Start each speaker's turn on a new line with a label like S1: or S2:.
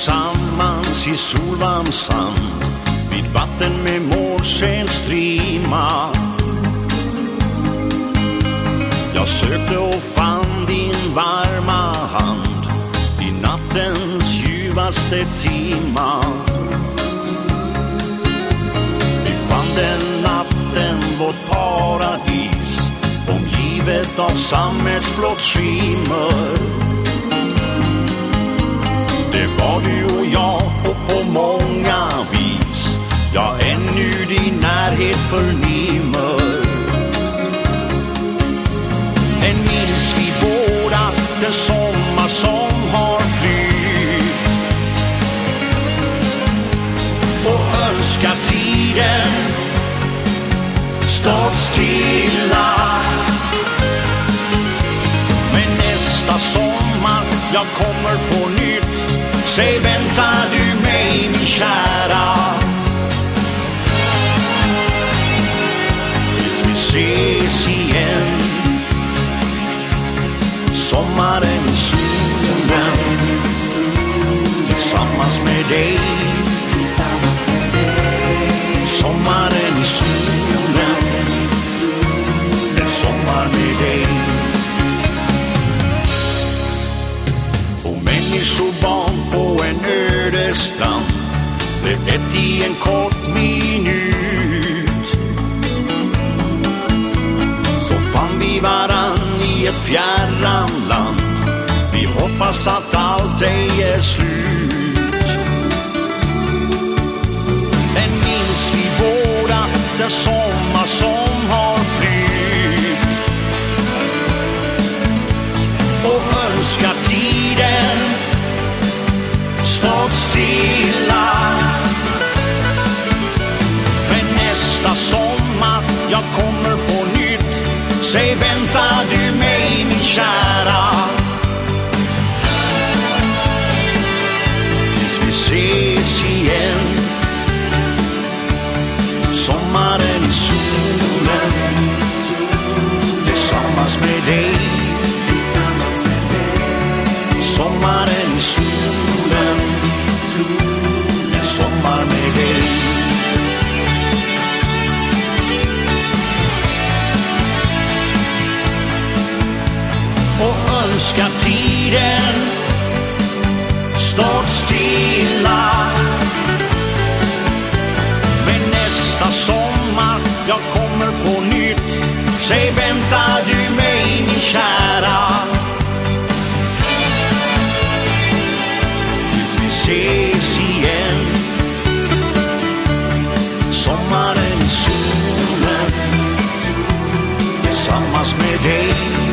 S1: tillsammans i solvarm sand vid vatten med mårskensstrimma. Jag sökte och fann din varma hand i nattens ljuvaste timma. Vi fann den natten vårt paradis omgivet av sammetsblått skimmer. Din förnimmer. En minns vi båda den sommar som har flytt. Och önskar tiden stått stilla. Men nästa sommar jag kommer på nytt. Säg vänta Tillsammans med dig Sommaren i solen En sommar med dig Och människor barn på en öde strand blev ett i en kort minut. Så fann vi varann i ett fjärran land. Vi hoppas att allt ej är slut. Sommar som har flytt? Och önskar tiden stått stilla. Men nästa sommar jag kommer på nytt. Säg väntar du mig min kära? Sommaren solen, solen En sommar med dig Och önskar tiden stått still. Sommaren i solen Tillsammans med dig